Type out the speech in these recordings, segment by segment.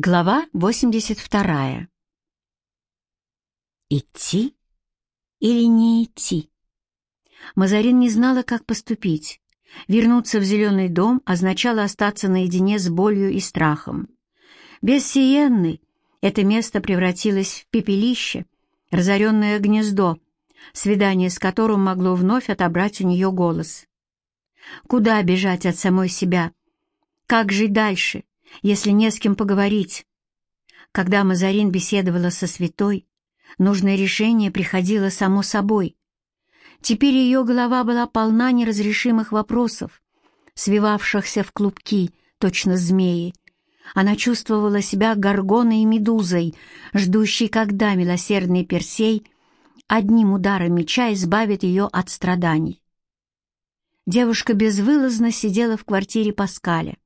Глава 82. Идти или не идти? Мазарин не знала, как поступить. Вернуться в зеленый дом означало остаться наедине с болью и страхом. Без Сиенны это место превратилось в пепелище, разоренное гнездо, свидание с которым могло вновь отобрать у нее голос. Куда бежать от самой себя? Как жить дальше? Если не с кем поговорить. Когда Мазарин беседовала со святой, нужное решение приходило само собой. Теперь ее голова была полна неразрешимых вопросов, свивавшихся в клубки, точно змеи. Она чувствовала себя горгоной и медузой, ждущей, когда милосердный Персей одним ударом меча избавит ее от страданий. Девушка безвылазно сидела в квартире Паскаля.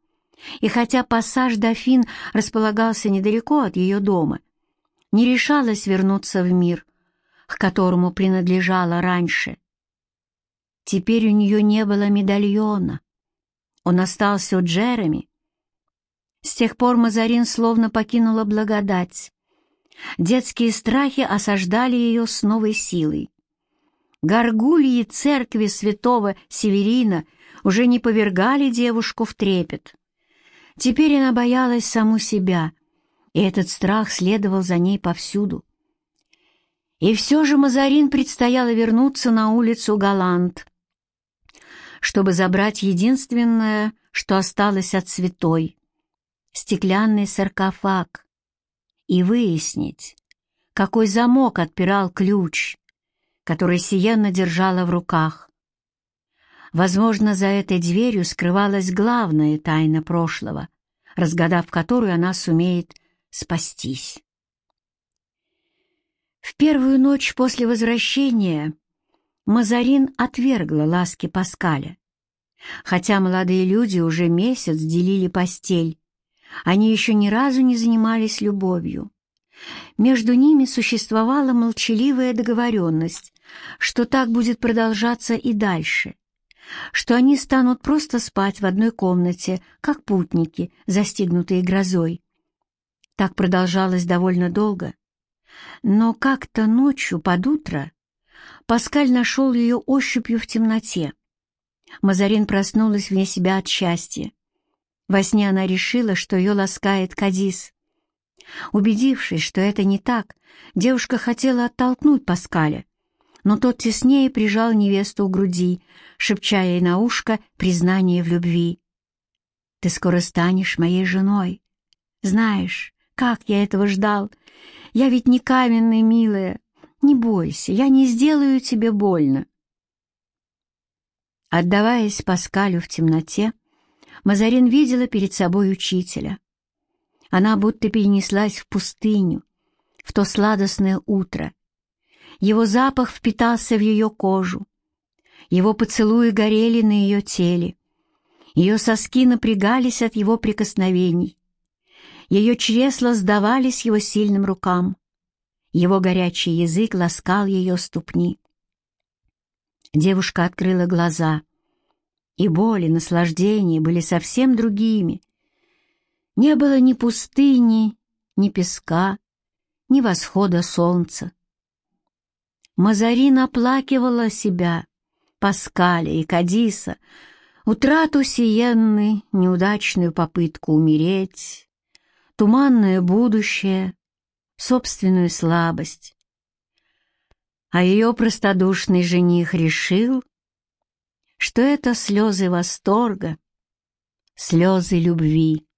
И хотя пассаж Дофин располагался недалеко от ее дома, не решалась вернуться в мир, к которому принадлежала раньше. Теперь у нее не было медальона. Он остался у Джереми. С тех пор Мазарин словно покинула благодать. Детские страхи осаждали ее с новой силой. Горгульи церкви святого Северина уже не повергали девушку в трепет. Теперь она боялась саму себя, и этот страх следовал за ней повсюду. И все же Мазарин предстояло вернуться на улицу Галант, чтобы забрать единственное, что осталось от святой — стеклянный саркофаг, и выяснить, какой замок отпирал ключ, который Сиенна держала в руках. Возможно, за этой дверью скрывалась главная тайна прошлого, разгадав которую она сумеет спастись. В первую ночь после возвращения Мазарин отвергла ласки Паскаля. Хотя молодые люди уже месяц делили постель, они еще ни разу не занимались любовью. Между ними существовала молчаливая договоренность, что так будет продолжаться и дальше что они станут просто спать в одной комнате, как путники, застигнутые грозой. Так продолжалось довольно долго. Но как-то ночью под утро Паскаль нашел ее ощупью в темноте. Мазарин проснулась вне себя от счастья. Во сне она решила, что ее ласкает Кадис. Убедившись, что это не так, девушка хотела оттолкнуть Паскаля, но тот теснее прижал невесту у груди, шепча ей на ушко признание в любви. «Ты скоро станешь моей женой. Знаешь, как я этого ждал. Я ведь не каменная, милая. Не бойся, я не сделаю тебе больно». Отдаваясь Паскалю в темноте, Мазарин видела перед собой учителя. Она будто перенеслась в пустыню, в то сладостное утро, его запах впитался в ее кожу. Его поцелуи горели на ее теле. Ее соски напрягались от его прикосновений. Ее чресла сдавались его сильным рукам. Его горячий язык ласкал ее ступни. Девушка открыла глаза, и боль и наслаждение были совсем другими. Не было ни пустыни, ни песка, ни восхода солнца. Мазарин оплакивала себя, Паскаля и Кадиса, утрату Сиенны, неудачную попытку умереть, туманное будущее, собственную слабость. А ее простодушный жених решил, что это слезы восторга, слезы любви.